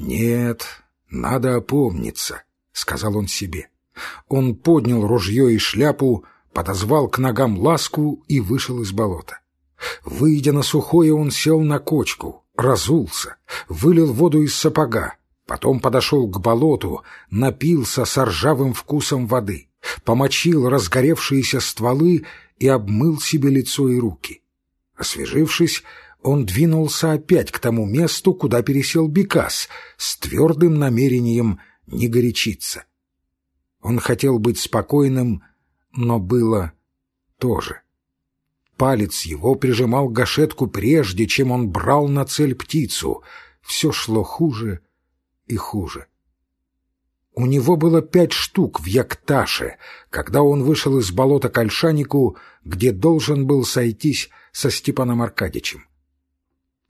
«Нет, надо опомниться», — сказал он себе. Он поднял ружье и шляпу, подозвал к ногам ласку и вышел из болота. Выйдя на сухое, он сел на кочку, разулся, вылил воду из сапога, потом подошел к болоту, напился с ржавым вкусом воды, помочил разгоревшиеся стволы и обмыл себе лицо и руки. Освежившись, он двинулся опять к тому месту, куда пересел Бекас, с твердым намерением не горячиться. Он хотел быть спокойным, но было тоже. Палец его прижимал гашетку прежде, чем он брал на цель птицу. Все шло хуже и хуже. У него было пять штук в Якташе, когда он вышел из болота к Ольшанику, где должен был сойтись со Степаном Аркадьичем.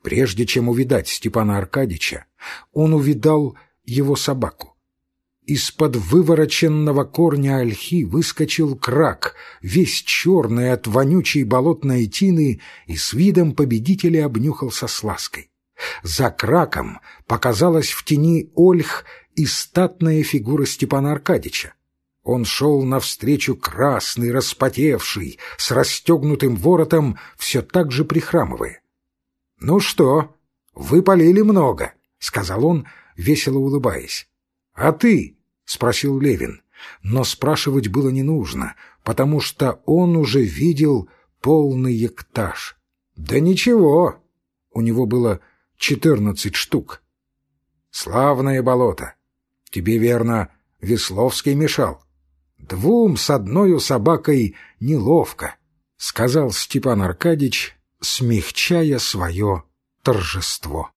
Прежде чем увидать Степана Аркадьича, он увидал его собаку. Из-под вывороченного корня ольхи выскочил крак, весь черный от вонючей болотной тины, и с видом победителя обнюхался с лаской. За краком показалась в тени ольх и статная фигура Степана Аркадьича. Он шел навстречу красный, распотевший, с расстегнутым воротом, все так же прихрамывая. — Ну что, вы полили много, — сказал он, весело улыбаясь. — А ты? — спросил Левин. Но спрашивать было не нужно, потому что он уже видел полный ектаж. — Да ничего, у него было четырнадцать штук. — Славное болото. Тебе, верно, Весловский мешал? — Двум с одной собакой неловко, — сказал Степан Аркадьич, смягчая свое торжество.